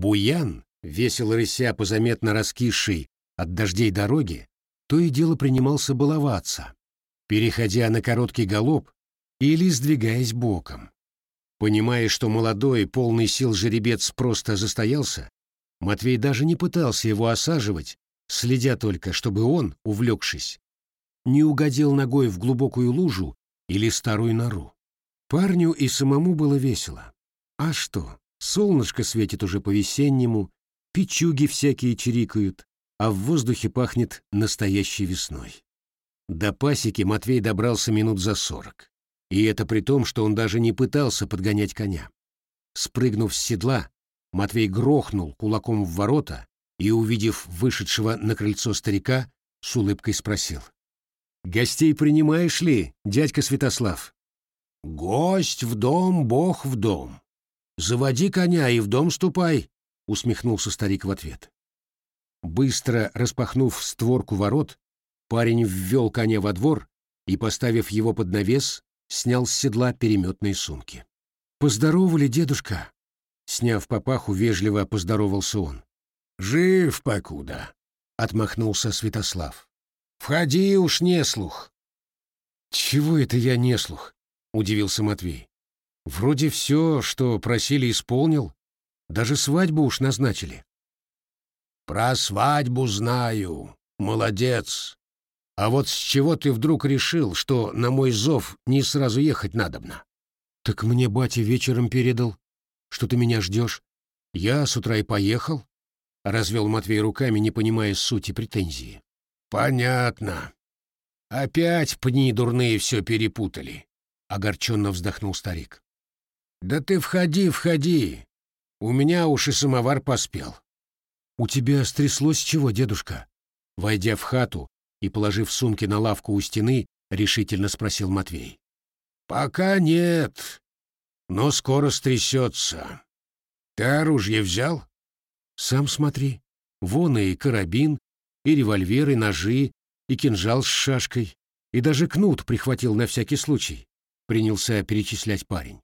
Буян, весело рыся по заметно раскисшей от дождей дороги, то и дело принимался баловаться, переходя на короткий галоп или сдвигаясь боком. Понимая, что молодой, полный сил жеребец просто застоялся, Матвей даже не пытался его осаживать, следя только, чтобы он, увлекшись, не угодил ногой в глубокую лужу или старую нору. Парню и самому было весело. А что, солнышко светит уже по-весеннему, печуги всякие чирикают, а в воздухе пахнет настоящей весной. До пасеки Матвей добрался минут за сорок. И это при том, что он даже не пытался подгонять коня. Спрыгнув с седла, Матвей грохнул кулаком в ворота и, увидев вышедшего на крыльцо старика, с улыбкой спросил. «Гостей принимаешь ли, дядька Святослав?» «Гость в дом, бог в дом. Заводи коня и в дом ступай», — усмехнулся старик в ответ. Быстро распахнув створку ворот, парень ввел коня во двор и, поставив его под навес, снял с седла переметные сумки. «Поздоровали, дедушка!» Сняв папаху, вежливо поздоровался он. «Жив покуда!» — отмахнулся Святослав. «Входи уж, не слух!» «Чего это я не слух?» — удивился Матвей. «Вроде все, что просили, исполнил. Даже свадьбу уж назначили». Про свадьбу знаю. Молодец. А вот с чего ты вдруг решил, что на мой зов не сразу ехать надобно? Так мне батя вечером передал, что ты меня ждешь. Я с утра и поехал. Развел Матвей руками, не понимая сути претензии. Понятно. Опять пни дурные все перепутали. Огорченно вздохнул старик. Да ты входи, входи. У меня уж и самовар поспел. «У тебя стряслось чего, дедушка?» Войдя в хату и положив сумки на лавку у стены, решительно спросил Матвей. «Пока нет, но скоро стрясется. Ты оружие взял?» «Сам смотри. Вон и карабин, и револьвер, и ножи, и кинжал с шашкой, и даже кнут прихватил на всякий случай», — принялся перечислять парень.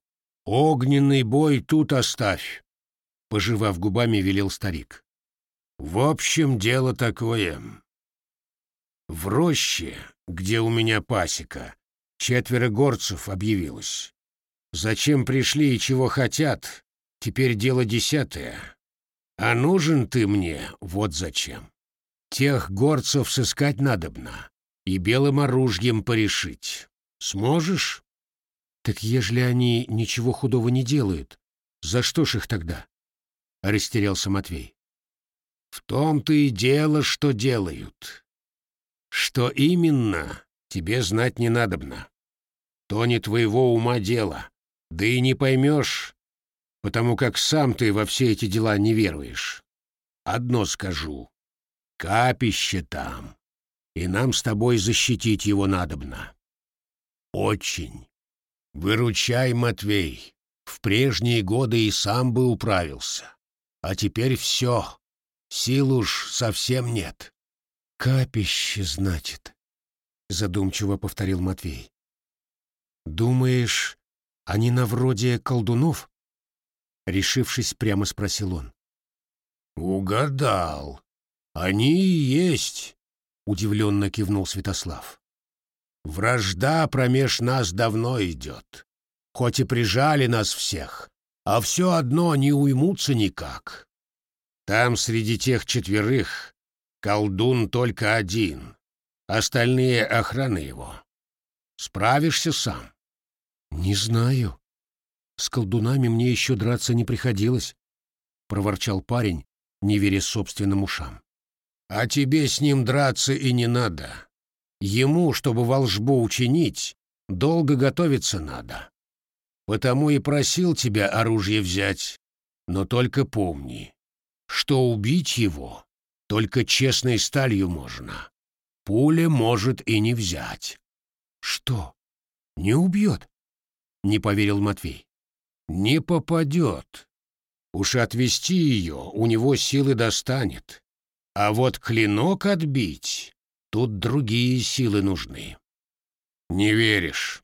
«Огненный бой тут оставь», — пожевав губами, велел старик. В общем, дело такое. В роще, где у меня пасека, четверо горцев объявилось. Зачем пришли и чего хотят, теперь дело десятое. А нужен ты мне вот зачем. Тех горцев сыскать надобно и белым оружием порешить. Сможешь? Так ежели они ничего худого не делают, за что ж их тогда? Растерялся Матвей. В том-то и дело, что делают. Что именно, тебе знать не надобно. То не твоего ума дело, да и не поймешь, потому как сам ты во все эти дела не веруешь. Одно скажу. Капище там, и нам с тобой защитить его надобно. Очень. Выручай, Матвей. В прежние годы и сам бы управился. А теперь все. Сил уж совсем нет. Капище, значит, задумчиво повторил Матвей. Думаешь, они на вроде колдунов? Решившись, прямо спросил он. Угадал. Они и есть, удивленно кивнул Святослав. Вражда промеж нас давно идет. Хоть и прижали нас всех, а все одно не уймутся никак. Там среди тех четверых колдун только один, остальные — охраны его. Справишься сам? Не знаю. С колдунами мне еще драться не приходилось, — проворчал парень, не веря собственным ушам. А тебе с ним драться и не надо. Ему, чтобы волжбу учинить, долго готовиться надо. Потому и просил тебя оружие взять, но только помни, что убить его только честной сталью можно. Пуля может и не взять. Что? Не убьет? Не поверил Матвей. Не попадет. Уж отвести ее у него силы достанет. А вот клинок отбить, тут другие силы нужны. Не веришь?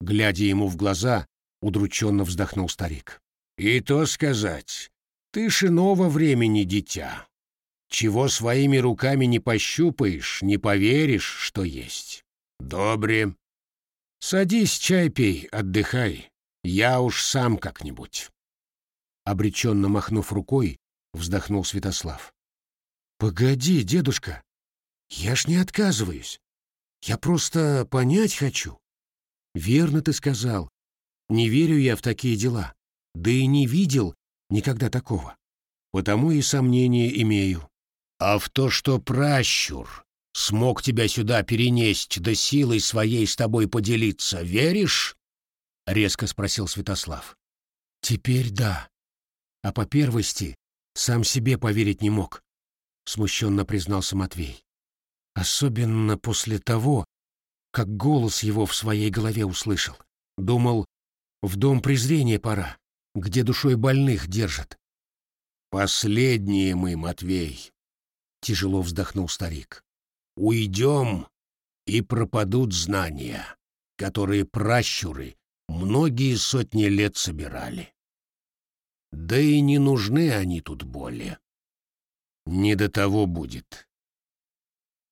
Глядя ему в глаза, удрученно вздохнул старик. И то сказать, Ты ж иного времени дитя. Чего своими руками не пощупаешь, не поверишь, что есть. Добре. Садись, чай пей, отдыхай. Я уж сам как-нибудь. Обреченно махнув рукой, вздохнул Святослав. Погоди, дедушка, я ж не отказываюсь. Я просто понять хочу. Верно ты сказал. Не верю я в такие дела. Да и не видел никогда такого. Потому и сомнения имею. А в то, что пращур смог тебя сюда перенесть, да силой своей с тобой поделиться, веришь? Резко спросил Святослав. Теперь да. А по первости сам себе поверить не мог, смущенно признался Матвей. Особенно после того, как голос его в своей голове услышал. Думал, в дом презрения пора, где душой больных держат. «Последние мы, Матвей», — тяжело вздохнул старик. «Уйдем, и пропадут знания, которые пращуры многие сотни лет собирали. Да и не нужны они тут более. Не до того будет.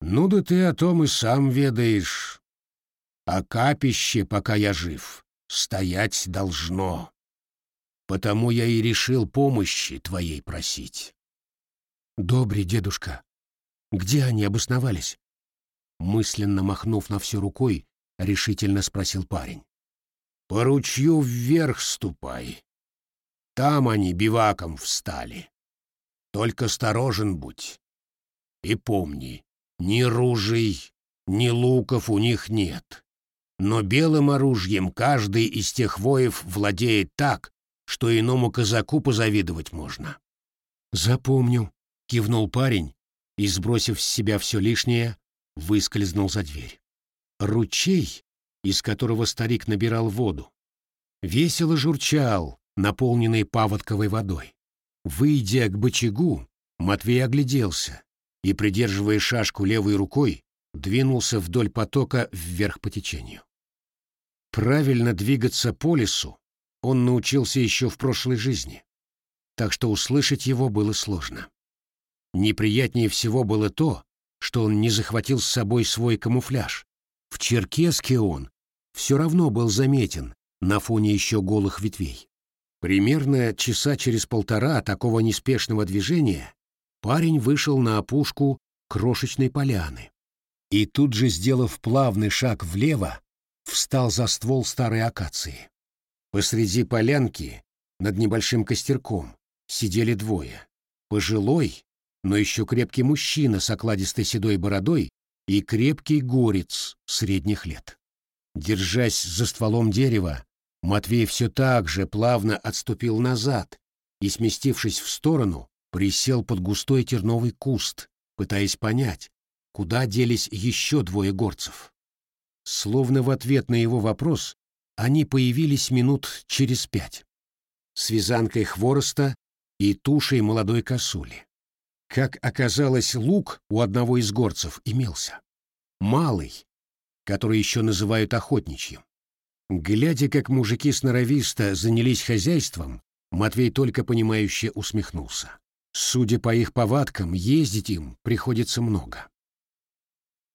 Ну да ты о том и сам ведаешь. А капище, пока я жив, стоять должно. Потому я и решил помощи твоей просить. Добрый дедушка, где они обосновались? Мысленно махнув на всю рукой, решительно спросил парень. По ручью вверх ступай. Там они биваком встали. Только осторожен будь. И помни, ни ружей, ни луков у них нет. Но белым оружием каждый из тех воев владеет так, что иному казаку позавидовать можно. «Запомню», — кивнул парень и, сбросив с себя все лишнее, выскользнул за дверь. Ручей, из которого старик набирал воду, весело журчал, наполненный паводковой водой. Выйдя к бочагу, Матвей огляделся и, придерживая шашку левой рукой, двинулся вдоль потока вверх по течению. Правильно двигаться по лесу он научился еще в прошлой жизни, так что услышать его было сложно. Неприятнее всего было то, что он не захватил с собой свой камуфляж. В черкеске он все равно был заметен на фоне еще голых ветвей. Примерно часа через полтора такого неспешного движения парень вышел на опушку крошечной поляны и тут же, сделав плавный шаг влево, встал за ствол старой акации. Посреди полянки, над небольшим костерком, сидели двое. Пожилой, но еще крепкий мужчина с окладистой седой бородой и крепкий горец средних лет. Держась за стволом дерева, Матвей все так же плавно отступил назад и, сместившись в сторону, присел под густой терновый куст, пытаясь понять, куда делись еще двое горцев. Словно в ответ на его вопрос, они появились минут через пять. С вязанкой хвороста и тушей молодой косули. Как оказалось, лук у одного из горцев имелся. Малый, который еще называют охотничьим. Глядя, как мужики сноровисто занялись хозяйством, Матвей только понимающе усмехнулся. Судя по их повадкам, ездить им приходится много.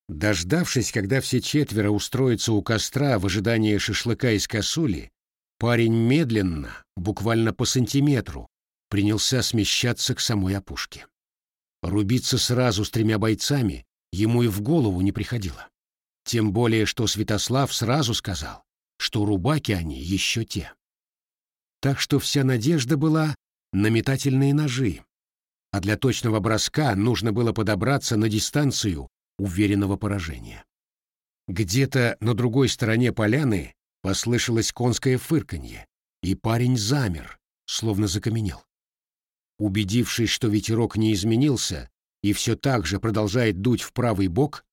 Дождавшись, когда все четверо устроятся у костра в ожидании шашлыка из косули, парень медленно, буквально по сантиметру, принялся смещаться к самой опушке. Рубиться сразу с тремя бойцами ему и в голову не приходило. Тем более, что Святослав сразу сказал, что рубаки они еще те. Так что вся надежда была на метательные ножи, а для точного броска нужно было подобраться на дистанцию уверенного поражения. Где-то на другой стороне поляны послышалось конское фырканье, и парень замер, словно закаменел. Убедившись, что ветерок не изменился и все так же продолжает дуть в правый бок,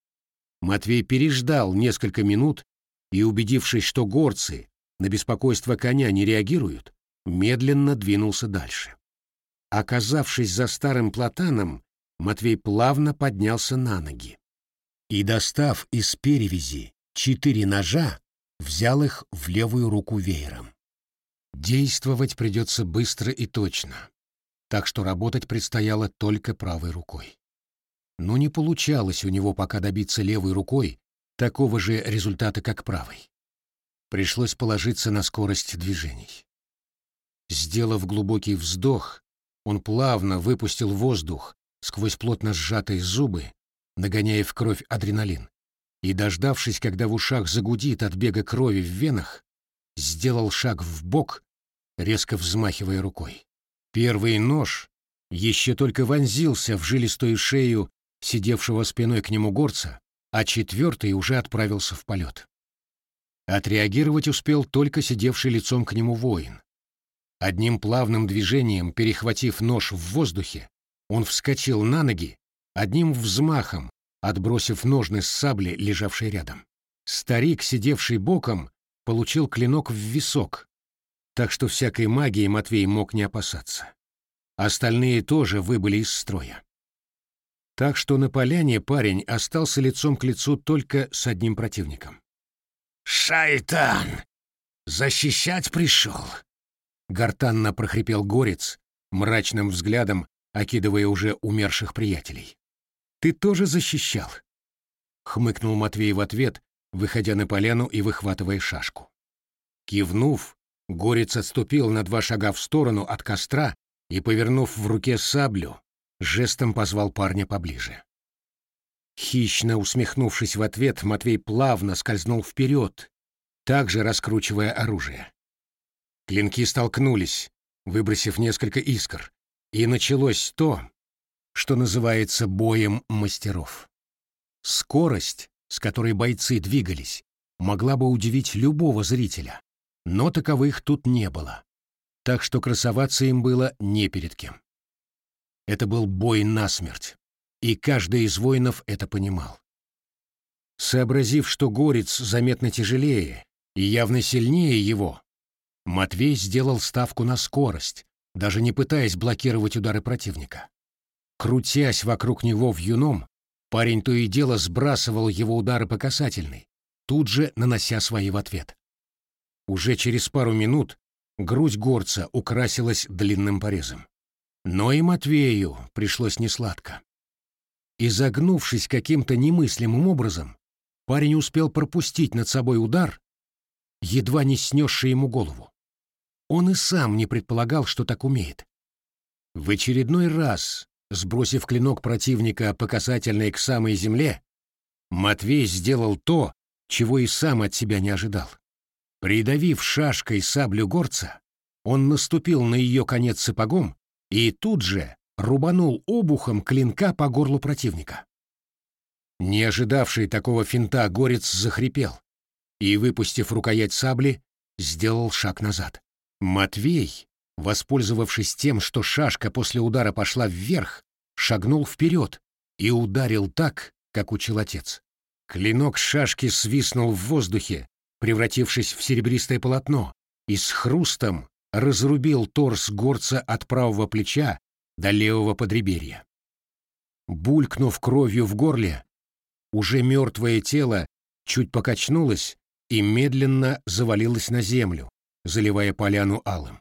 Матвей переждал несколько минут и, убедившись, что горцы на беспокойство коня не реагируют, медленно двинулся дальше. Оказавшись за старым платаном, Матвей плавно поднялся на ноги и, достав из перевязи четыре ножа, взял их в левую руку веером. Действовать придется быстро и точно. так что работать предстояло только правой рукой. Но не получалось у него пока добиться левой рукой такого же результата, как правой. Пришлось положиться на скорость движений. Сделав глубокий вздох, он плавно выпустил воздух сквозь плотно сжатые зубы, нагоняя в кровь адреналин, и, дождавшись, когда в ушах загудит от бега крови в венах, сделал шаг в бок, резко взмахивая рукой. Первый нож еще только вонзился в жилистую шею сидевшего спиной к нему горца, а четвертый уже отправился в полет. Отреагировать успел только сидевший лицом к нему воин. Одним плавным движением, перехватив нож в воздухе, он вскочил на ноги, одним взмахом, отбросив ножны с сабли, лежавшей рядом. Старик, сидевший боком, получил клинок в висок, так что всякой магии Матвей мог не опасаться. Остальные тоже выбыли из строя. Так что на поляне парень остался лицом к лицу только с одним противником. «Шайтан! Защищать пришел!» Гортанно прохрипел горец, мрачным взглядом окидывая уже умерших приятелей. «Ты тоже защищал?» — хмыкнул Матвей в ответ, выходя на поляну и выхватывая шашку. Кивнув, горец отступил на два шага в сторону от костра и, повернув в руке саблю, жестом позвал парня поближе. Хищно усмехнувшись в ответ, Матвей плавно скользнул вперед, также раскручивая оружие. Клинки столкнулись, выбросив несколько искр, и началось то, что называется боем мастеров. Скорость, с которой бойцы двигались, могла бы удивить любого зрителя, но таковых тут не было, так что красоваться им было не перед кем. Это был бой насмерть, и каждый из воинов это понимал. Сообразив, что горец заметно тяжелее и явно сильнее его, Матвей сделал ставку на скорость, даже не пытаясь блокировать удары противника. Крутясь вокруг него в юном, парень то и дело сбрасывал его удары по касательной, тут же нанося свои в ответ. Уже через пару минут грудь горца украсилась длинным порезом. Но и Матвею пришлось несладко. Изогнувшись каким-то немыслимым образом, парень успел пропустить над собой удар, едва не снесший ему голову. Он и сам не предполагал, что так умеет. В очередной раз, сбросив клинок противника по касательной к самой земле, Матвей сделал то, чего и сам от себя не ожидал. Придавив шашкой саблю горца, он наступил на ее конец сапогом и тут же рубанул обухом клинка по горлу противника. Не ожидавший такого финта горец захрипел и, выпустив рукоять сабли, сделал шаг назад. Матвей, воспользовавшись тем, что шашка после удара пошла вверх, шагнул вперед и ударил так, как учил отец. Клинок шашки свистнул в воздухе, превратившись в серебристое полотно, и с хрустом разрубил торс горца от правого плеча до левого подреберья. Булькнув кровью в горле, уже мертвое тело чуть покачнулось и медленно завалилось на землю, заливая поляну алым.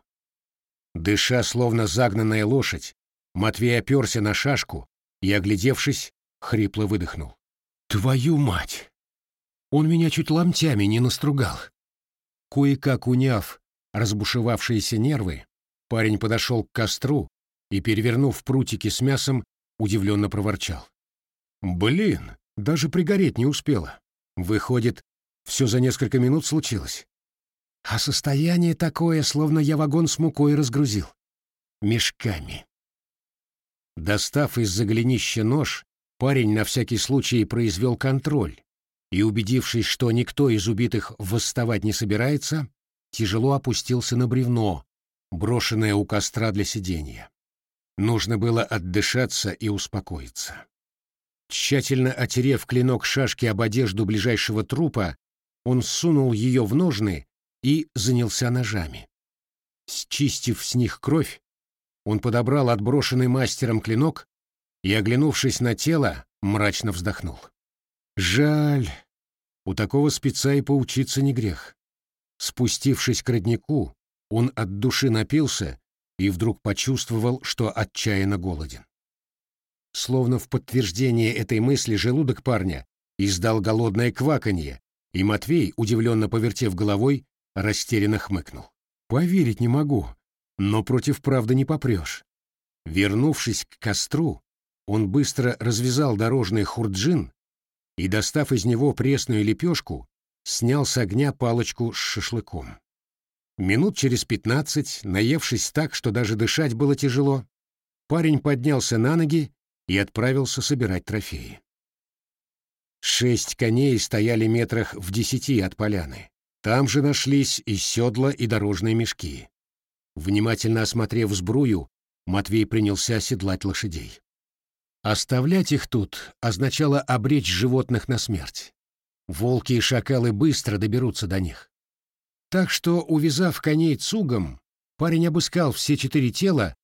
Дыша, словно загнанная лошадь, Матвей оперся на шашку и, оглядевшись, хрипло выдохнул. «Твою мать! Он меня чуть ломтями не настругал!» Кое-как уняв разбушевавшиеся нервы, парень подошел к костру и, перевернув прутики с мясом, удивленно проворчал. «Блин, даже пригореть не успела. Выходит, все за несколько минут случилось. А состояние такое, словно я вагон с мукой разгрузил. Мешками». Достав из-за голенища нож, парень на всякий случай произвел контроль и, убедившись, что никто из убитых восставать не собирается, тяжело опустился на бревно, брошенное у костра для сидения. Нужно было отдышаться и успокоиться. Тщательно отерев клинок шашки об одежду ближайшего трупа, он сунул ее в ножны и занялся ножами. Счистив с них кровь, он подобрал отброшенный мастером клинок и, оглянувшись на тело, мрачно вздохнул. Жаль, у такого спеца и поучиться не грех. Спустившись к роднику, он от души напился и вдруг почувствовал, что отчаянно голоден. Словно в подтверждение этой мысли желудок парня издал голодное кваканье, и Матвей, удивленно повертев головой, растерянно хмыкнул. «Поверить не могу, но против правды не попрешь». Вернувшись к костру, он быстро развязал дорожный хурджин и, достав из него пресную лепешку, снял с огня палочку с шашлыком. Минут через пятнадцать, наевшись так, что даже дышать было тяжело, парень поднялся на ноги и отправился собирать трофеи. Шесть коней стояли метрах в десяти от поляны. Там же нашлись и седла, и дорожные мешки. Внимательно осмотрев сбрую, Матвей принялся оседлать лошадей. Оставлять их тут означало обречь животных на смерть. Волки и шакалы быстро доберутся до них. Так что, увязав коней цугом, парень обыскал все четыре тела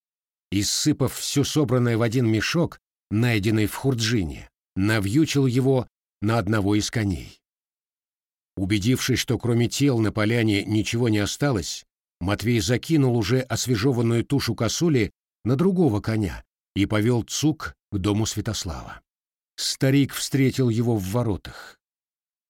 и, сыпав все собранное в один мешок, найденный в Хурджине, навьючил его на одного из коней. Убедившись, что кроме тел на поляне ничего не осталось, Матвей закинул уже освежеванную тушу косули на другого коня и повел Цук к дому Святослава. Старик встретил его в воротах.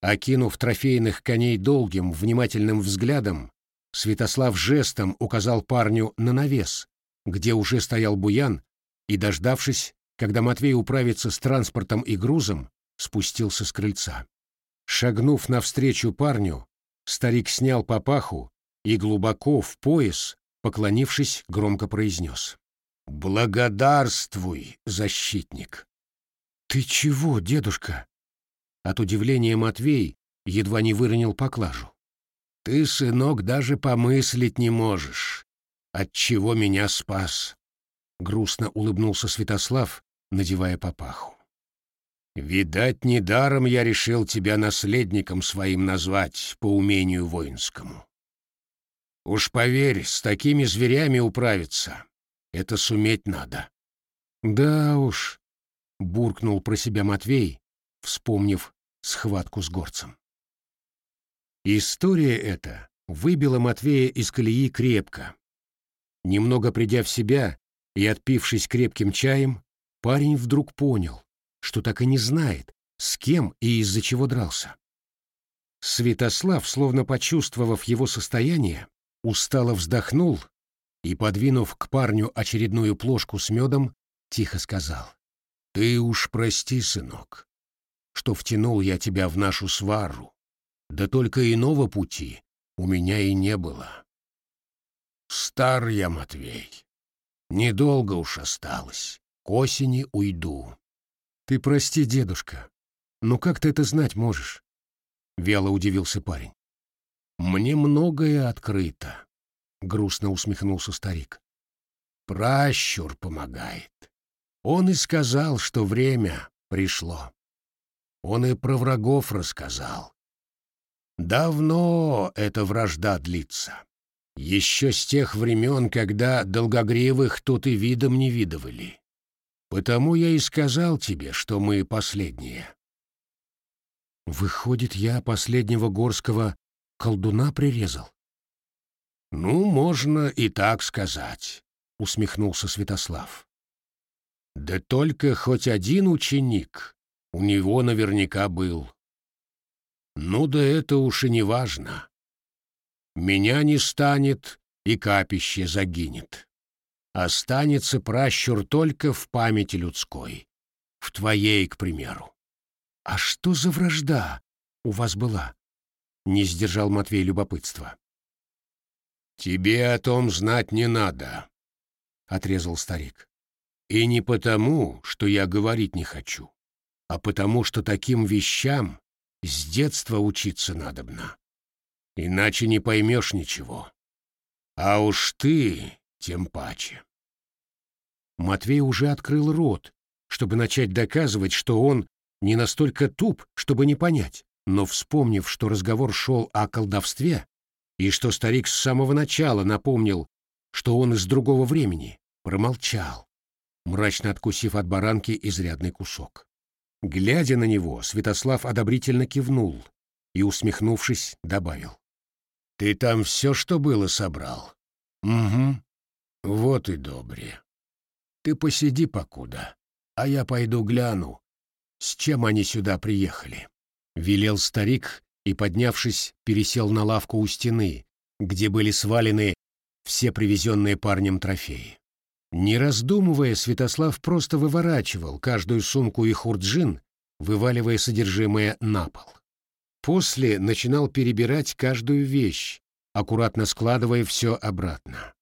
Окинув трофейных коней долгим, внимательным взглядом, Святослав жестом указал парню на навес, где уже стоял буян, и, дождавшись, когда Матвей управится с транспортом и грузом, спустился с крыльца. Шагнув навстречу парню, старик снял папаху и глубоко в пояс, поклонившись, громко произнес. «Благодарствуй, защитник!» «Ты чего, дедушка?» От удивления Матвей едва не выронил поклажу. «Ты, сынок, даже помыслить не можешь, от чего меня спас!» Грустно улыбнулся Святослав, надевая папаху. Видать, недаром я решил тебя наследником своим назвать по умению воинскому. Уж поверь, с такими зверями управиться — это суметь надо. Да уж, — буркнул про себя Матвей, вспомнив схватку с горцем. История эта выбила Матвея из колеи крепко. Немного придя в себя и отпившись крепким чаем, парень вдруг понял, что так и не знает, с кем и из-за чего дрался. Святослав, словно почувствовав его состояние, устало вздохнул и, подвинув к парню очередную плошку с медом, тихо сказал. «Ты уж прости, сынок, что втянул я тебя в нашу свару, да только иного пути у меня и не было. Стар я, Матвей, недолго уж осталось, к осени уйду. «Ты прости, дедушка, но как ты это знать можешь?» — вяло удивился парень. «Мне многое открыто», — грустно усмехнулся старик. «Пращур помогает. Он и сказал, что время пришло. Он и про врагов рассказал. Давно эта вражда длится. Еще с тех времен, когда долгогревых тут и видом не видывали. Потому я и сказал тебе, что мы последние. Выходит, я последнего горского колдуна прирезал? Ну, можно и так сказать, усмехнулся Святослав. Да только хоть один ученик у него наверняка был. Ну да это уж и не важно. Меня не станет, и капище загинет. Останется пращур только в памяти людской. В твоей, к примеру. А что за вражда у вас была? Не сдержал Матвей любопытства. Тебе о том знать не надо, отрезал старик. И не потому, что я говорить не хочу, а потому, что таким вещам с детства учиться надобно. Иначе не поймешь ничего. А уж ты тем паче. Матвей уже открыл рот, чтобы начать доказывать, что он не настолько туп, чтобы не понять, но, вспомнив, что разговор шел о колдовстве, и что старик с самого начала напомнил, что он из другого времени, промолчал, мрачно откусив от баранки изрядный кусок. Глядя на него, Святослав одобрительно кивнул и, усмехнувшись, добавил. «Ты там все, что было, собрал?» «Угу. Вот и добре. Ты посиди покуда, а я пойду гляну, с чем они сюда приехали. Велел старик и, поднявшись, пересел на лавку у стены, где были свалены все привезенные парнем трофеи. Не раздумывая, Святослав просто выворачивал каждую сумку и хурджин, вываливая содержимое на пол. После начинал перебирать каждую вещь, аккуратно складывая все обратно.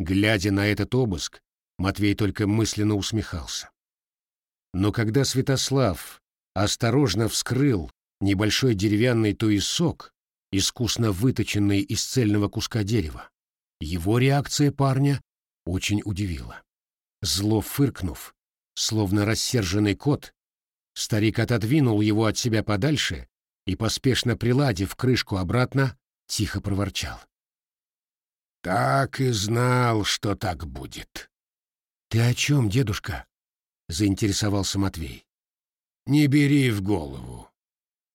Глядя на этот обыск, Матвей только мысленно усмехался. Но когда Святослав осторожно вскрыл небольшой деревянный туесок, искусно выточенный из цельного куска дерева, его реакция парня очень удивила. Зло фыркнув, словно рассерженный кот, старик отодвинул его от себя подальше и, поспешно приладив крышку обратно, тихо проворчал. «Так и знал, что так будет». «Ты о чем, дедушка?» — заинтересовался Матвей. «Не бери в голову.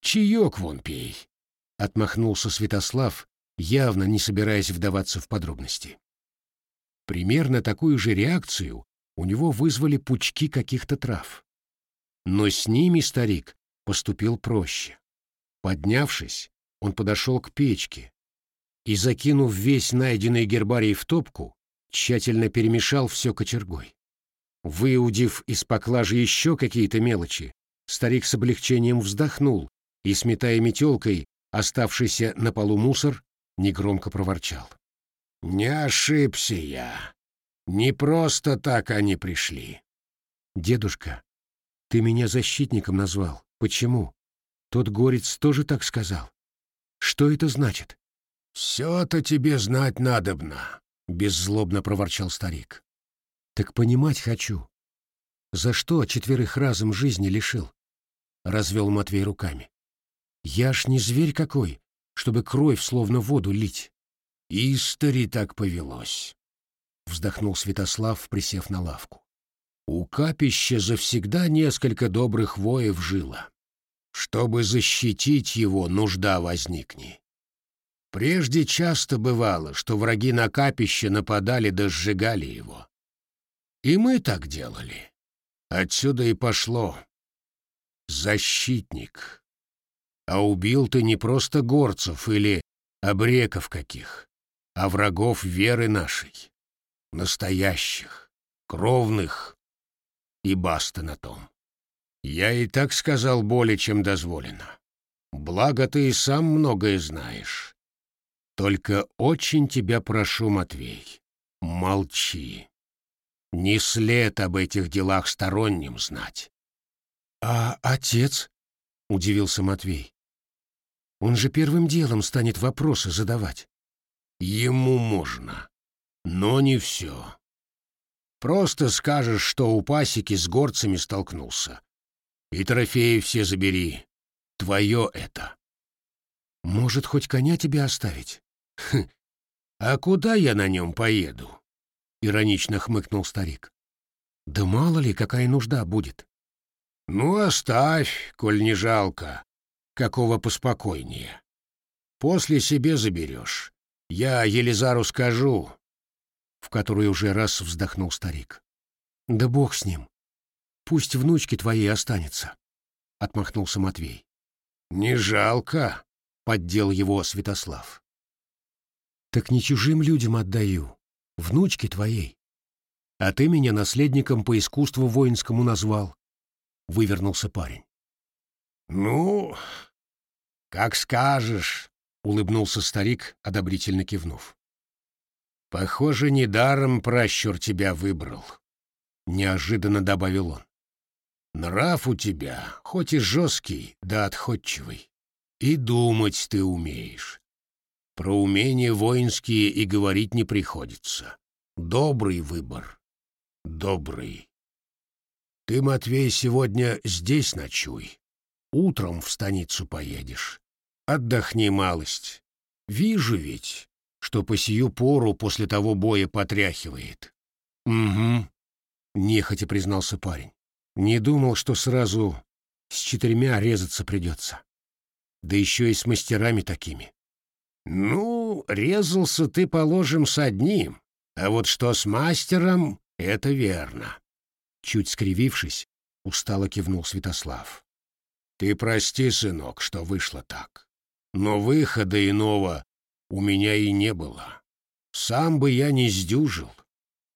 Чаек вон пей», — отмахнулся Святослав, явно не собираясь вдаваться в подробности. Примерно такую же реакцию у него вызвали пучки каких-то трав. Но с ними старик поступил проще. Поднявшись, он подошел к печке и, закинув весь найденный гербарий в топку, тщательно перемешал все кочергой. Выудив из поклажи еще какие-то мелочи, старик с облегчением вздохнул и, сметая метелкой оставшийся на полу мусор, негромко проворчал. «Не ошибся я. Не просто так они пришли». «Дедушка, ты меня защитником назвал. Почему? Тот горец тоже так сказал. Что это значит?» «Все-то тебе знать надобно», — беззлобно проворчал старик. «Так понимать хочу. За что четверых разом жизни лишил?» — развел Матвей руками. «Я ж не зверь какой, чтобы кровь словно воду лить. Истори так повелось, — вздохнул Святослав, присев на лавку. У капища завсегда несколько добрых воев жило. Чтобы защитить его, нужда возникни. Прежде часто бывало, что враги на капище нападали да сжигали его. И мы так делали. Отсюда и пошло. Защитник. А убил ты не просто горцев или обреков каких, а врагов веры нашей, настоящих, кровных, и баста на том. Я и так сказал более, чем дозволено. Благо ты и сам многое знаешь. Только очень тебя прошу, Матвей, молчи. Не след об этих делах сторонним знать. — А отец? — удивился Матвей. Он же первым делом станет вопросы задавать. Ему можно, но не все. Просто скажешь, что у пасеки с горцами столкнулся. И трофеи все забери. Твое это. Может, хоть коня тебе оставить? Хм. А куда я на нем поеду? Иронично хмыкнул старик. Да мало ли, какая нужда будет. Ну, оставь, коль не жалко какого поспокойнее. После себе заберешь. Я Елизару скажу, в который уже раз вздохнул старик. Да бог с ним. Пусть внучки твои останется, отмахнулся Матвей. Не жалко, поддел его Святослав. Так не чужим людям отдаю, внучке твоей. А ты меня наследником по искусству воинскому назвал, вывернулся парень. «Ну, как скажешь», — улыбнулся старик, одобрительно кивнув. «Похоже, недаром пращур тебя выбрал», — неожиданно добавил он. «Нрав у тебя, хоть и жесткий, да отходчивый. И думать ты умеешь. Про умения воинские и говорить не приходится. Добрый выбор. Добрый. Ты, Матвей, сегодня здесь ночуй. Утром в станицу поедешь. Отдохни малость. Вижу ведь, что по сию пору после того боя потряхивает. Угу, нехотя признался парень. Не думал, что сразу с четырьмя резаться придется. Да еще и с мастерами такими. Ну, резался ты, положим, с одним, А вот что с мастером, это верно. Чуть скривившись, устало кивнул Святослав. Ты прости, сынок, что вышло так. Но выхода иного у меня и не было. Сам бы я не сдюжил.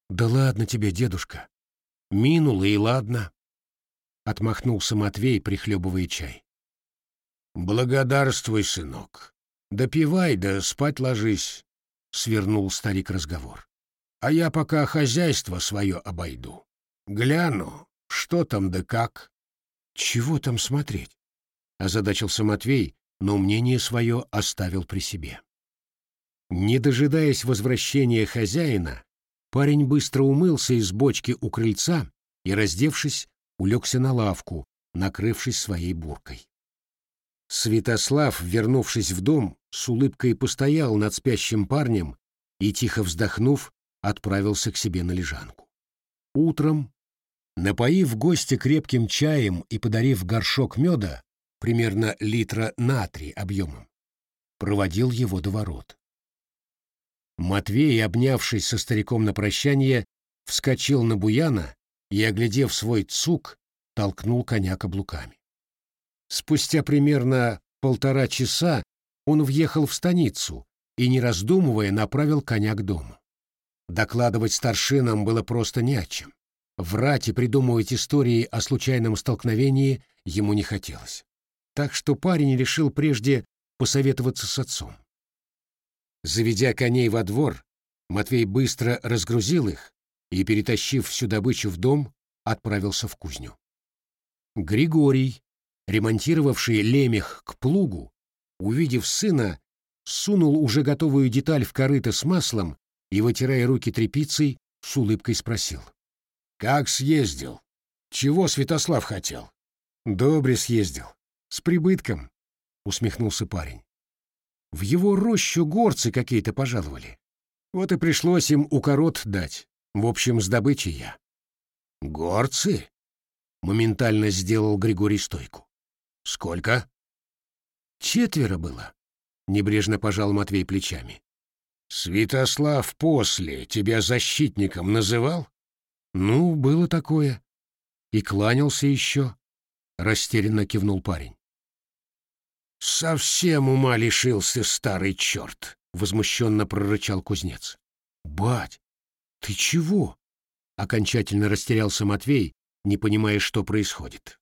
Да ладно тебе, дедушка. Минуло и ладно. Отмахнулся Матвей, прихлебывая чай. Благодарствуй, сынок. Допивай, да спать ложись, свернул старик разговор. А я пока хозяйство свое обойду. Гляну, что там да как. Чего там смотреть? Озадачился Матвей, но мнение свое оставил при себе. Не дожидаясь возвращения хозяина, парень быстро умылся из бочки у крыльца и, раздевшись, улегся на лавку, накрывшись своей буркой. Святослав, вернувшись в дом, с улыбкой постоял над спящим парнем и, тихо вздохнув, отправился к себе на лежанку. Утром, напоив гостя крепким чаем и подарив горшок меда, примерно литра натрия объемом, проводил его до ворот. Матвей, обнявшись со стариком на прощание, вскочил на буяна и, оглядев свой цук, толкнул коня каблуками. Спустя примерно полтора часа он въехал в станицу и, не раздумывая, направил коня к дому. Докладывать старшинам было просто не о чем. Врать и придумывать истории о случайном столкновении ему не хотелось. Так что парень решил прежде посоветоваться с отцом. Заведя коней во двор, Матвей быстро разгрузил их и, перетащив всю добычу в дом, отправился в кузню. Григорий, ремонтировавший лемех к плугу, увидев сына, сунул уже готовую деталь в корыто с маслом и, вытирая руки тряпицей, с улыбкой спросил. «Как съездил? Чего Святослав хотел?» «Добре съездил. С прибытком», — усмехнулся парень. В его рощу горцы какие-то пожаловали. Вот и пришлось им укорот дать. В общем, с добычей я. «Горцы?» — моментально сделал Григорий стойку. «Сколько?» «Четверо было», — небрежно пожал Матвей плечами. «Святослав после тебя защитником называл?» «Ну, было такое. И кланялся еще», — растерянно кивнул парень. «Совсем ума лишился старый черт!» — возмущенно прорычал кузнец. «Бать, ты чего?» — окончательно растерялся Матвей, не понимая, что происходит.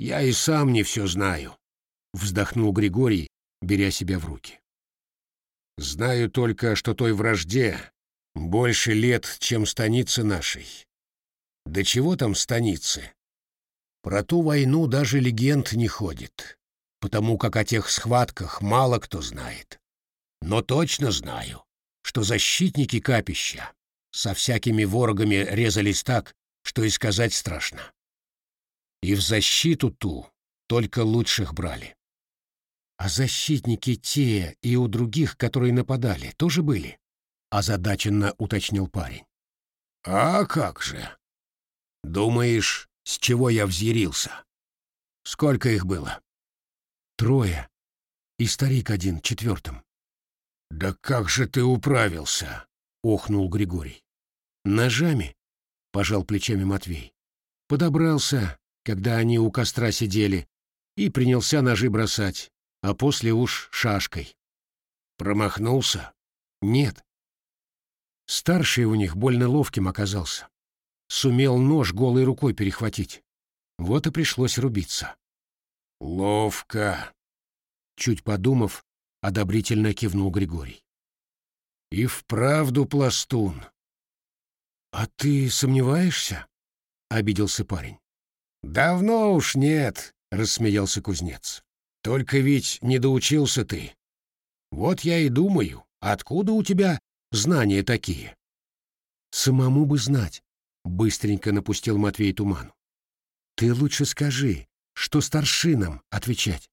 «Я и сам не все знаю», — вздохнул Григорий, беря себя в руки. «Знаю только, что той вражде больше лет, чем станицы нашей. Да чего там станицы? Про ту войну даже легенд не ходит потому как о тех схватках мало кто знает. Но точно знаю, что защитники капища со всякими ворогами резались так, что и сказать страшно. И в защиту ту только лучших брали. А защитники те и у других, которые нападали, тоже были? Озадаченно уточнил парень. А как же? Думаешь, с чего я взъярился? Сколько их было? Трое. И старик один, четвертым. «Да как же ты управился?» — охнул Григорий. «Ножами?» — пожал плечами Матвей. Подобрался, когда они у костра сидели, и принялся ножи бросать, а после уж шашкой. «Промахнулся?» «Нет». Старший у них больно ловким оказался. Сумел нож голой рукой перехватить. Вот и пришлось рубиться. «Ловко!» Чуть подумав, одобрительно кивнул Григорий. «И вправду пластун!» «А ты сомневаешься?» — обиделся парень. «Давно уж нет», — рассмеялся кузнец. «Только ведь не доучился ты. Вот я и думаю, откуда у тебя знания такие?» «Самому бы знать», — быстренько напустил Матвей туману. «Ты лучше скажи, что старшинам отвечать?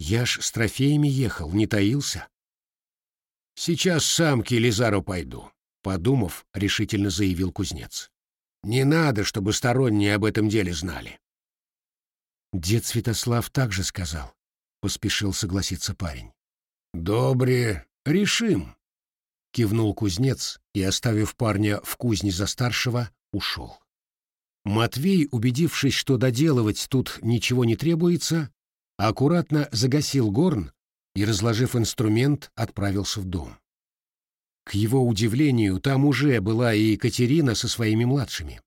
Я ж с трофеями ехал, не таился. Сейчас сам к Елизару пойду, подумав, решительно заявил кузнец. Не надо, чтобы сторонние об этом деле знали. Дед Святослав также сказал, поспешил согласиться парень. Добре, решим. кивнул кузнец и, оставив парня в кузне за старшего, ушел. Матвей, убедившись, что доделывать тут ничего не требуется, аккуратно загасил горн и, разложив инструмент, отправился в дом. К его удивлению, там уже была и Екатерина со своими младшими.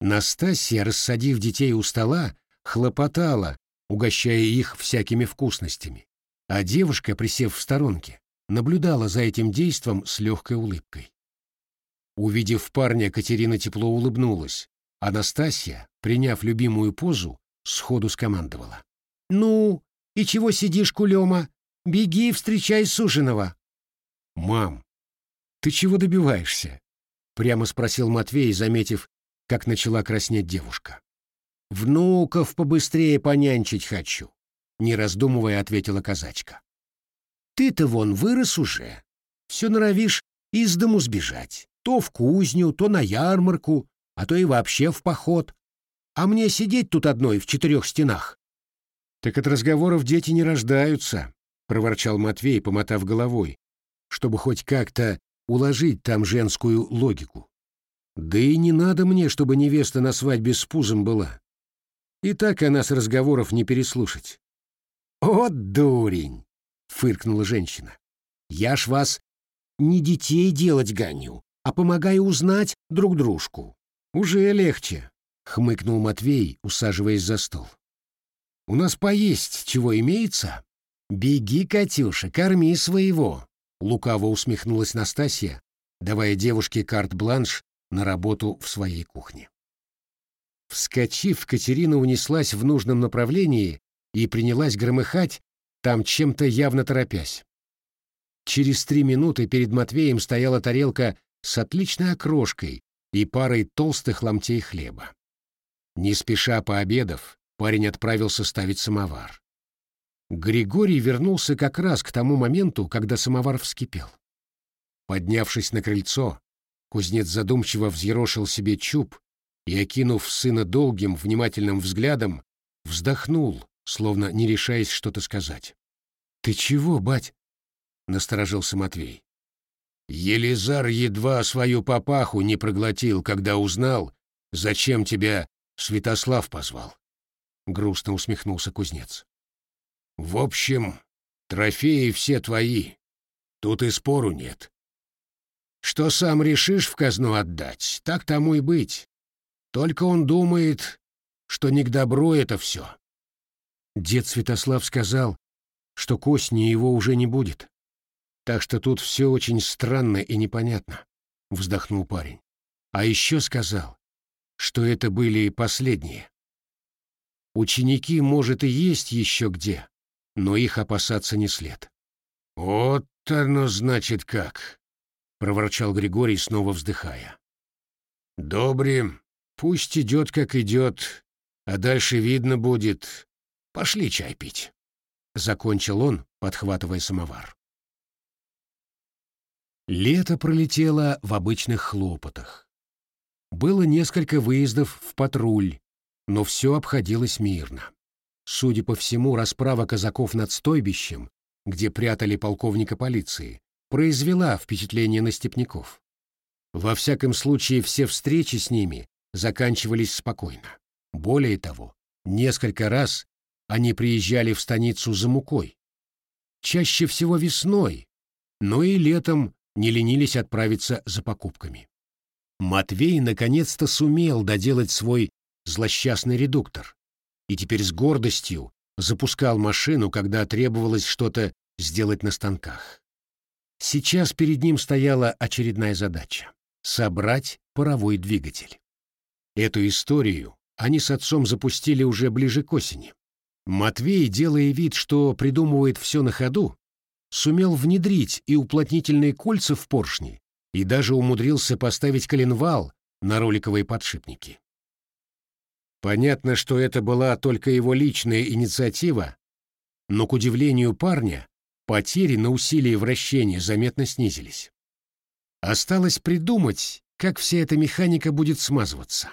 Настасья, рассадив детей у стола, хлопотала, угощая их всякими вкусностями, а девушка, присев в сторонке, наблюдала за этим действом с легкой улыбкой. Увидев парня, Катерина тепло улыбнулась, а Настасья, приняв любимую позу, сходу скомандовала. «Ну, и чего сидишь, кулема? Беги, встречай суженого!» «Мам, ты чего добиваешься?» — прямо спросил Матвей, заметив, как начала краснеть девушка. «Внуков побыстрее понянчить хочу», — не раздумывая ответила казачка. «Ты-то вон вырос уже. Все норовишь из дому сбежать. То в кузню, то на ярмарку, а то и вообще в поход. А мне сидеть тут одной в четырех стенах». «Так от разговоров дети не рождаются», — проворчал Матвей, помотав головой, чтобы хоть как-то уложить там женскую логику. Да и не надо мне, чтобы невеста на свадьбе с пузом была. И так она с разговоров не переслушать. «Вот дурень!» — фыркнула женщина. «Я ж вас не детей делать гоню, а помогаю узнать друг дружку. Уже легче», — хмыкнул Матвей, усаживаясь за стол. «У нас поесть чего имеется? Беги, Катюша, корми своего!» Лукаво усмехнулась Настасья, давая девушке карт-бланш на работу в своей кухне. Вскочив, Катерина унеслась в нужном направлении и принялась громыхать, там чем-то явно торопясь. Через три минуты перед Матвеем стояла тарелка с отличной окрошкой и парой толстых ломтей хлеба. Не спеша пообедав, парень отправился ставить самовар. Григорий вернулся как раз к тому моменту, когда самовар вскипел. Поднявшись на крыльцо, Кузнец задумчиво взъерошил себе чуб и, окинув сына долгим, внимательным взглядом, вздохнул, словно не решаясь что-то сказать. — Ты чего, бать? — насторожился Матвей. Елизар едва свою папаху не проглотил, когда узнал, зачем тебя Святослав позвал. Грустно усмехнулся кузнец. В общем, трофеи все твои. Тут и спору нет. Что сам решишь в казну отдать, так тому и быть. Только он думает, что не к добру это все. Дед Святослав сказал, что косни его уже не будет. Так что тут все очень странно и непонятно, — вздохнул парень. А еще сказал, что это были последние. Ученики, может, и есть еще где, но их опасаться не след. «Вот оно значит как!» — проворчал Григорий, снова вздыхая. «Добре, пусть идет, как идет, а дальше видно будет. Пошли чай пить», — закончил он, подхватывая самовар. Лето пролетело в обычных хлопотах. Было несколько выездов в патруль, но все обходилось мирно. Судя по всему, расправа казаков над стойбищем, где прятали полковника полиции, произвела впечатление на степняков. Во всяком случае, все встречи с ними заканчивались спокойно. Более того, несколько раз они приезжали в станицу за мукой. Чаще всего весной, но и летом не ленились отправиться за покупками. Матвей наконец-то сумел доделать свой злосчастный редуктор и теперь с гордостью запускал машину, когда требовалось что-то сделать на станках. Сейчас перед ним стояла очередная задача — собрать паровой двигатель. Эту историю они с отцом запустили уже ближе к осени. Матвей, делая вид, что придумывает все на ходу, сумел внедрить и уплотнительные кольца в поршни, и даже умудрился поставить коленвал на роликовые подшипники. Понятно, что это была только его личная инициатива, но, к удивлению парня, потери на усилие вращения заметно снизились. Осталось придумать, как вся эта механика будет смазываться.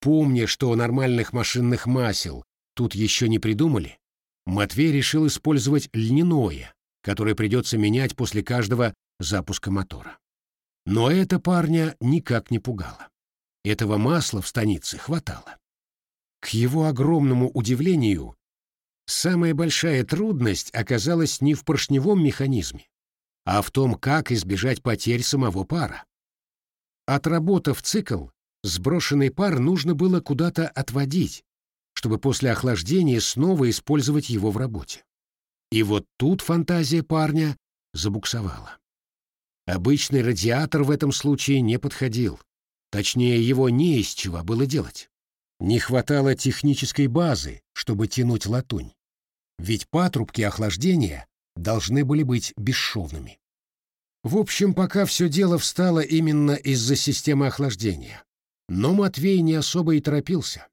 Помня, что нормальных машинных масел тут еще не придумали, Матвей решил использовать льняное, которое придется менять после каждого запуска мотора. Но это парня никак не пугало. Этого масла в станице хватало. К его огромному удивлению, самая большая трудность оказалась не в поршневом механизме, а в том, как избежать потерь самого пара. Отработав цикл, сброшенный пар нужно было куда-то отводить, чтобы после охлаждения снова использовать его в работе. И вот тут фантазия парня забуксовала. Обычный радиатор в этом случае не подходил. Точнее, его не из чего было делать. Не хватало технической базы, чтобы тянуть латунь. Ведь патрубки охлаждения должны были быть бесшовными. В общем, пока все дело встало именно из-за системы охлаждения. Но Матвей не особо и торопился.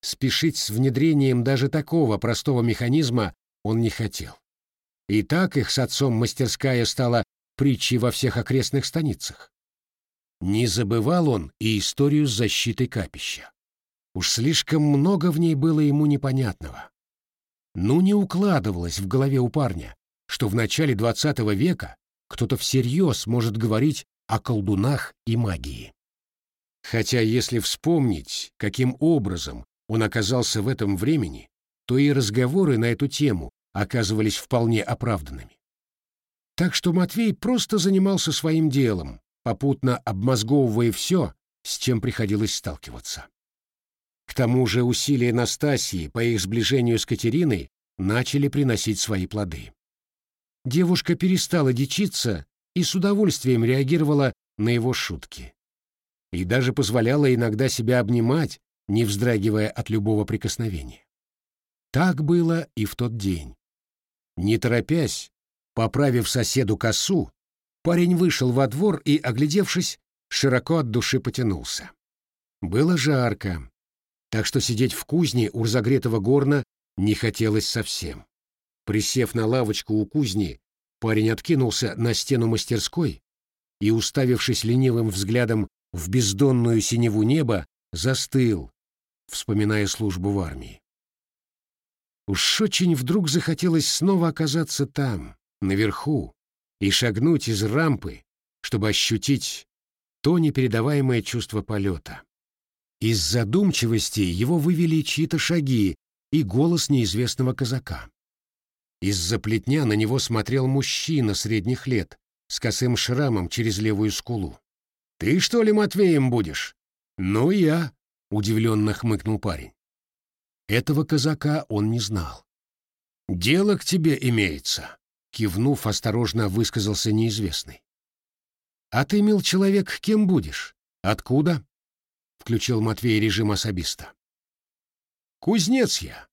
Спешить с внедрением даже такого простого механизма он не хотел. И так их с отцом мастерская стала притчей во всех окрестных станицах. Не забывал он и историю с защитой капища. Уж слишком много в ней было ему непонятного. Ну, не укладывалось в голове у парня, что в начале XX века кто-то всерьез может говорить о колдунах и магии. Хотя если вспомнить, каким образом он оказался в этом времени, то и разговоры на эту тему оказывались вполне оправданными. Так что Матвей просто занимался своим делом, попутно обмозговывая все, с чем приходилось сталкиваться. К тому же усилия Настасии по их сближению с Катериной начали приносить свои плоды. Девушка перестала дичиться и с удовольствием реагировала на его шутки. И даже позволяла иногда себя обнимать, не вздрагивая от любого прикосновения. Так было и в тот день. Не торопясь, поправив соседу косу, парень вышел во двор и, оглядевшись, широко от души потянулся. Было жарко, так что сидеть в кузне у разогретого горна не хотелось совсем. Присев на лавочку у кузни, парень откинулся на стену мастерской и, уставившись ленивым взглядом в бездонную синеву неба, застыл, вспоминая службу в армии. Уж очень вдруг захотелось снова оказаться там, наверху, и шагнуть из рампы, чтобы ощутить то непередаваемое чувство полета. Из задумчивости его вывели чьи-то шаги и голос неизвестного казака. Из-за плетня на него смотрел мужчина средних лет, с косым шрамом через левую скулу. «Ты что ли Матвеем будешь?» «Ну, я», — удивленно хмыкнул парень. Этого казака он не знал. «Дело к тебе имеется», — кивнув, осторожно высказался неизвестный. «А ты, мил человек, кем будешь? Откуда?» — включил Матвей режим особиста. «Кузнец я.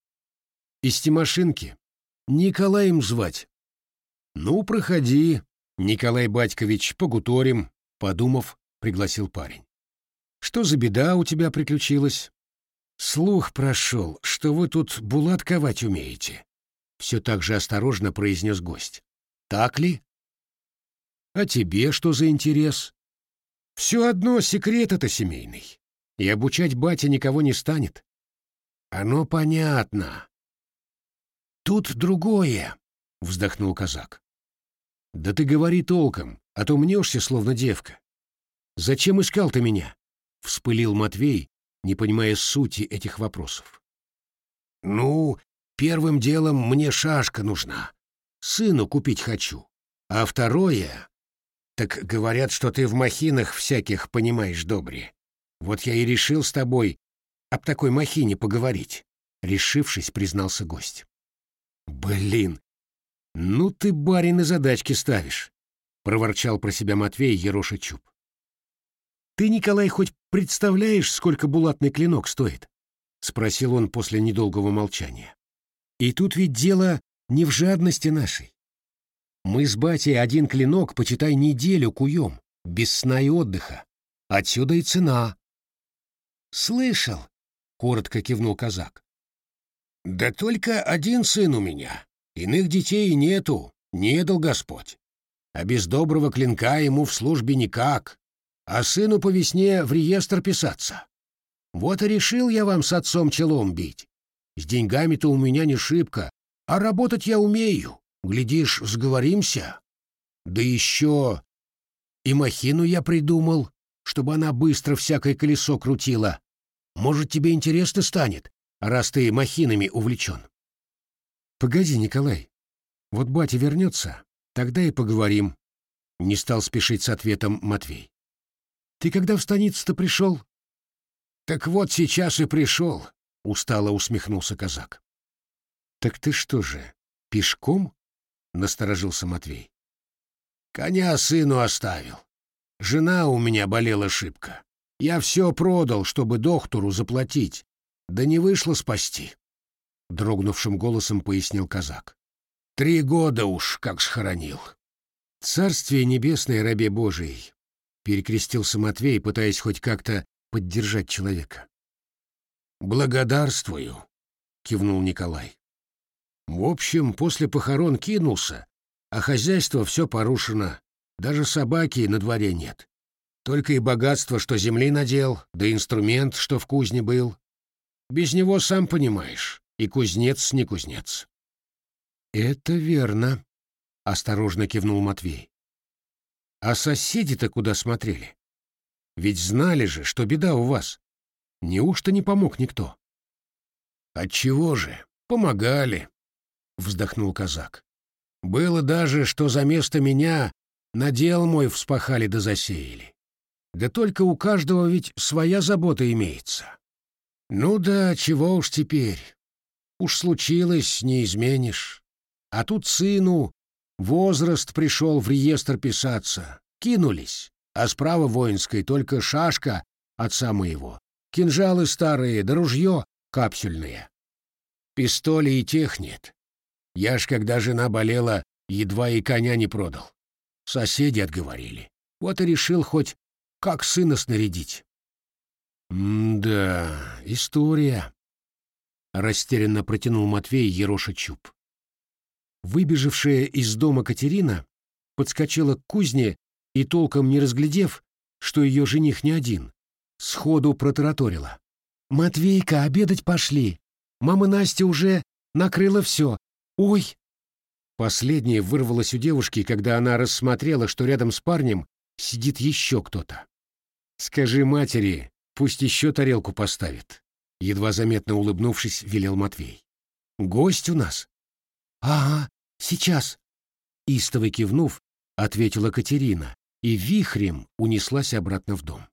Из Тимошинки. Николаем звать». «Ну, проходи, Николай Батькович, погуторим», — подумав, пригласил парень. «Что за беда у тебя приключилась?» «Слух прошел, что вы тут булат ковать умеете», — все так же осторожно произнес гость. «Так ли?» «А тебе что за интерес?» «Все одно секрет это семейный, и обучать батя никого не станет». «Оно понятно». «Тут другое», — вздохнул казак. «Да ты говори толком, а то мнешься, словно девка». «Зачем искал ты меня?» — вспылил Матвей, не понимая сути этих вопросов. «Ну, первым делом мне шашка нужна. Сыну купить хочу. А второе... Так говорят, что ты в махинах всяких понимаешь добре. Вот я и решил с тобой об такой махине поговорить», — решившись, признался гость. «Блин, ну ты, барин, и задачки ставишь», — проворчал про себя Матвей Ероша Чуб. «Ты, Николай, хоть представляешь, сколько булатный клинок стоит?» — спросил он после недолгого молчания. «И тут ведь дело не в жадности нашей. Мы с батей один клинок, почитай, неделю куем, без сна и отдыха. Отсюда и цена». «Слышал», — коротко кивнул казак. «Да только один сын у меня. Иных детей нету, не дал Господь. А без доброго клинка ему в службе никак а сыну по весне в реестр писаться. Вот и решил я вам с отцом челом бить. С деньгами-то у меня не шибко, а работать я умею. Глядишь, сговоримся. Да еще И махину я придумал, чтобы она быстро всякое колесо крутила. Может, тебе интересно станет, раз ты махинами увлечен. Погоди, Николай. Вот батя вернется, тогда и поговорим. Не стал спешить с ответом Матвей. Ты когда в станицу-то пришел? Так вот сейчас и пришел, устало усмехнулся казак. Так ты что же, пешком? Насторожился Матвей. Коня сыну оставил. Жена у меня болела шибко. Я все продал, чтобы доктору заплатить. Да не вышло спасти. Дрогнувшим голосом пояснил казак. Три года уж как схоронил. Царствие небесное рабе Божией. Перекрестился Матвей, пытаясь хоть как-то поддержать человека. «Благодарствую», — кивнул Николай. «В общем, после похорон кинулся, а хозяйство все порушено, даже собаки на дворе нет. Только и богатство, что земли надел, да инструмент, что в кузне был. Без него, сам понимаешь, и кузнец не кузнец». «Это верно», — осторожно кивнул Матвей. «А соседи-то куда смотрели? Ведь знали же, что беда у вас. Неужто не помог никто?» «Отчего же? Помогали», — вздохнул казак. «Было даже, что за место меня надел мой вспахали да засеяли. Да только у каждого ведь своя забота имеется. Ну да, чего уж теперь. Уж случилось, не изменишь. А тут сыну возраст пришел в реестр писаться. Кинулись, а справа воинской только шашка отца моего. Кинжалы старые, да ружье капсюльные. Пистоли и тех нет. Я ж, когда жена болела, едва и коня не продал. Соседи отговорили. Вот и решил хоть как сына снарядить. «М-да, история», — растерянно протянул Матвей Ероша Чуб. Выбежавшая из дома Катерина подскочила к кузне и, толком не разглядев, что ее жених не один, сходу протараторила. «Матвейка, обедать пошли. Мама Настя уже накрыла все. Ой!» Последнее вырвалось у девушки, когда она рассмотрела, что рядом с парнем сидит еще кто-то. «Скажи матери, пусть еще тарелку поставит», — едва заметно улыбнувшись, велел Матвей. «Гость у нас». «Ага, сейчас», — истово кивнув, ответила Катерина и вихрем унеслась обратно в дом.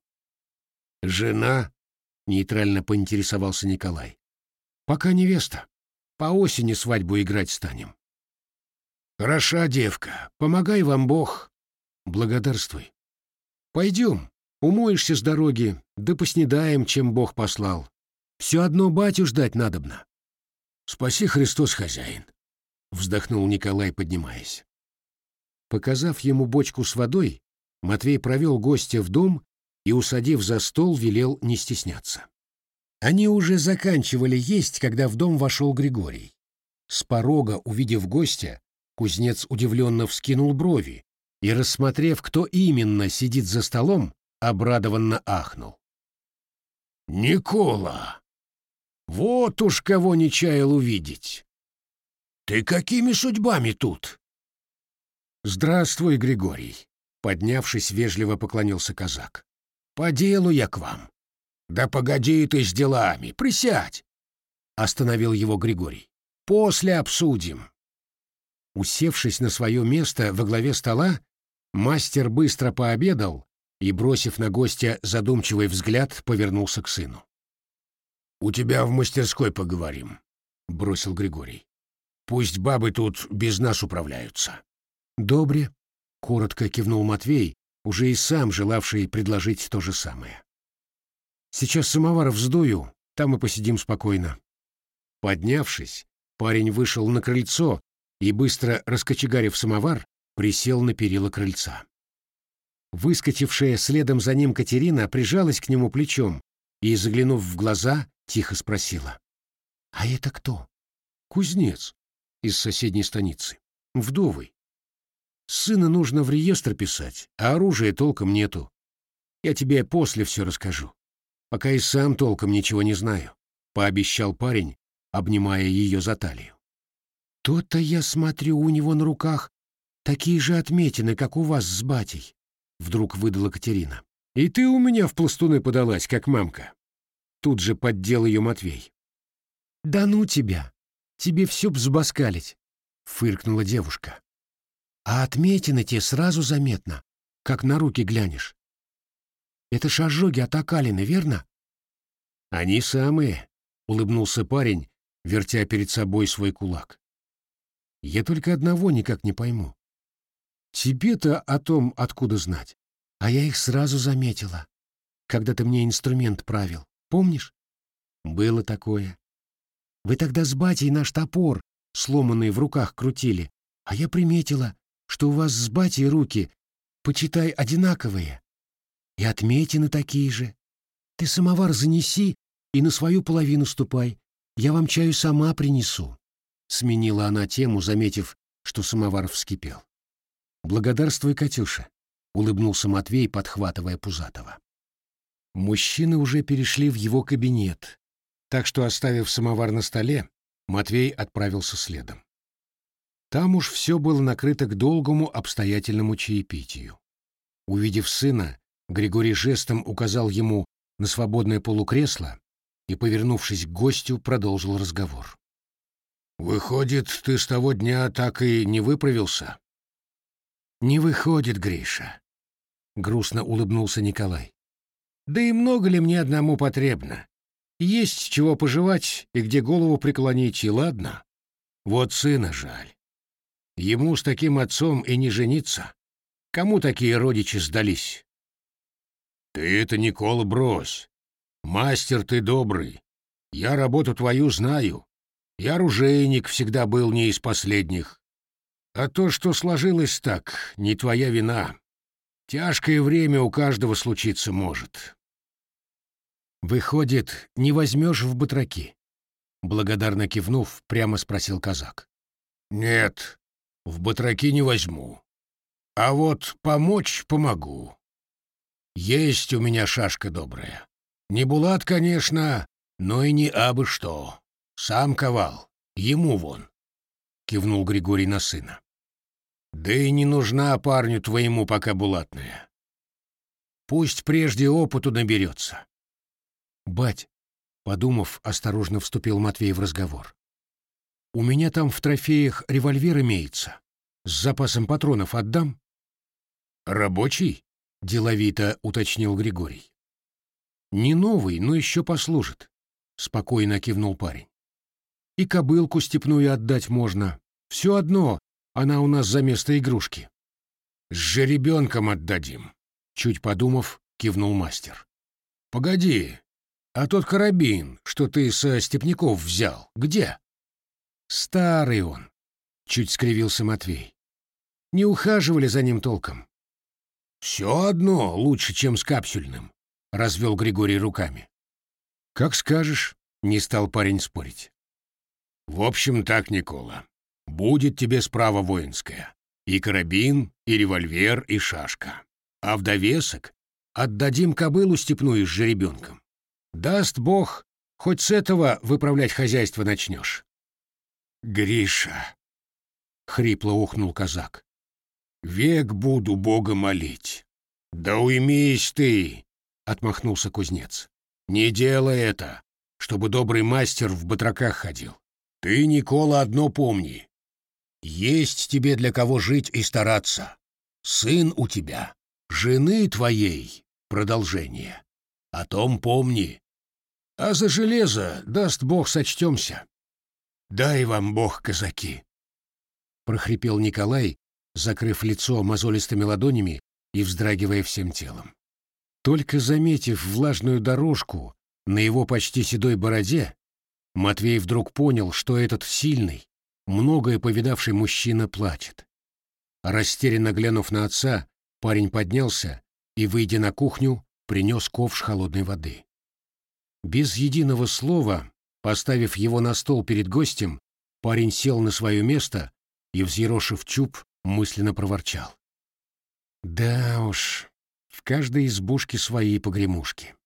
«Жена?» — нейтрально поинтересовался Николай. «Пока невеста. По осени свадьбу играть станем». «Хороша девка, помогай вам Бог. Благодарствуй. Пойдем, умоешься с дороги, да поснедаем, чем Бог послал. Все одно батю ждать надобно». «Спаси Христос, хозяин», — вздохнул Николай, поднимаясь. Показав ему бочку с водой, Матвей провел гостя в дом и, усадив за стол, велел не стесняться. Они уже заканчивали есть, когда в дом вошел Григорий. С порога, увидев гостя, Кузнец удивленно вскинул брови и, рассмотрев, кто именно сидит за столом, обрадованно ахнул. «Никола! Вот уж кого не чаял увидеть! Ты какими судьбами тут?» «Здравствуй, Григорий!» — поднявшись, вежливо поклонился казак. «По делу я к вам». «Да погоди ты с делами, присядь!» — остановил его Григорий. «После обсудим». Усевшись на свое место во главе стола, мастер быстро пообедал и, бросив на гостя задумчивый взгляд, повернулся к сыну. «У тебя в мастерской поговорим», — бросил Григорий. «Пусть бабы тут без нас управляются». «Добре», — коротко кивнул Матвей, уже и сам желавший предложить то же самое. «Сейчас самовар вздую, там и посидим спокойно». Поднявшись, парень вышел на крыльцо и, быстро раскочегарив самовар, присел на перила крыльца. Выскочившая следом за ним Катерина прижалась к нему плечом и, заглянув в глаза, тихо спросила. «А это кто?» «Кузнец из соседней станицы. Вдовый. Сына нужно в реестр писать, а оружия толком нету. Я тебе после все расскажу. Пока и сам толком ничего не знаю», — пообещал парень, обнимая ее за талию. То-то я смотрю у него на руках такие же отметины, как у вас с батей. вдруг выдала Катерина. «И ты у меня в пластуны подалась, как мамка». Тут же поддел ее Матвей. «Да ну тебя! Тебе все б забаскалить!» — фыркнула девушка. «А отметины те сразу заметно, как на руки глянешь. Это ж ожоги от окалины, верно?» «Они самые», — улыбнулся парень, вертя перед собой свой кулак. «Я только одного никак не пойму. Тебе-то о том откуда знать? А я их сразу заметила, когда ты мне инструмент правил. Помнишь? Было такое. Вы тогда с батей наш топор, сломанный в руках, крутили, а я приметила, что у вас с батей руки, почитай, одинаковые. И отметины такие же. Ты самовар занеси и на свою половину ступай. Я вам чаю сама принесу. Сменила она тему, заметив, что самовар вскипел. «Благодарствуй, Катюша», — улыбнулся Матвей, подхватывая Пузатого. Мужчины уже перешли в его кабинет, так что, оставив самовар на столе, Матвей отправился следом. Там уж все было накрыто к долгому обстоятельному чаепитию. Увидев сына, Григорий жестом указал ему на свободное полукресло и, повернувшись к гостю, продолжил разговор. «Выходит, ты с того дня так и не выправился?» «Не выходит, Гриша», — грустно улыбнулся Николай. «Да и много ли мне одному потребно? Есть чего пожевать и где голову преклонить, и ладно. Вот сына жаль. Ему с таким отцом и не жениться. Кому такие родичи сдались?» «Ты это, Никола, брось. Мастер ты добрый. Я работу твою знаю. Я оружейник всегда был не из последних. А то, что сложилось так, не твоя вина. Тяжкое время у каждого случиться может. Выходит, не возьмешь в батраки? Благодарно кивнув, прямо спросил казак. Нет, в батраки не возьму. А вот помочь помогу. Есть у меня шашка добрая. Не булат, конечно, но и не абы что. Сам ковал. Ему вон. Кивнул Григорий на сына. Да и не нужна парню твоему пока булатная. Пусть прежде опыту наберется. Бать, подумав, осторожно вступил Матвей в разговор. У меня там в трофеях револьвер имеется. С запасом патронов отдам? Рабочий? Деловито уточнил Григорий. Не новый, но еще послужит. Спокойно кивнул парень. И кобылку степную отдать можно. Все одно, она у нас за место игрушки. С жеребенком отдадим. Чуть подумав, кивнул мастер. Погоди, а тот карабин, что ты со степняков взял, где? Старый он. Чуть скривился Матвей. Не ухаживали за ним толком. Все одно лучше, чем с капсюльным, развел Григорий руками. Как скажешь, не стал парень спорить. В общем так, Никола. Будет тебе справа воинская. И карабин, и револьвер, и шашка. А в довесок отдадим кобылу степную с жеребенком. Даст Бог, хоть с этого выправлять хозяйство начнешь. Гриша, — хрипло ухнул казак, — век буду Бога молить. Да уймись ты, — отмахнулся кузнец. Не делай это, чтобы добрый мастер в батраках ходил. Ты, Никола, одно помни. Есть тебе для кого жить и стараться. Сын у тебя, жены твоей продолжение. О том помни. А за железо, даст Бог, сочтемся. Дай вам Бог, казаки!» прохрипел Николай, закрыв лицо мозолистыми ладонями и вздрагивая всем телом. Только заметив влажную дорожку на его почти седой бороде, Матвей вдруг понял, что этот сильный, многое повидавший мужчина плачет. Растерянно глянув на отца, парень поднялся и, выйдя на кухню, принес ковш холодной воды. Без единого слова, поставив его на стол перед гостем, парень сел на свое место и, взъерошив чуб, мысленно проворчал. «Да уж, в каждой избушке свои погремушки».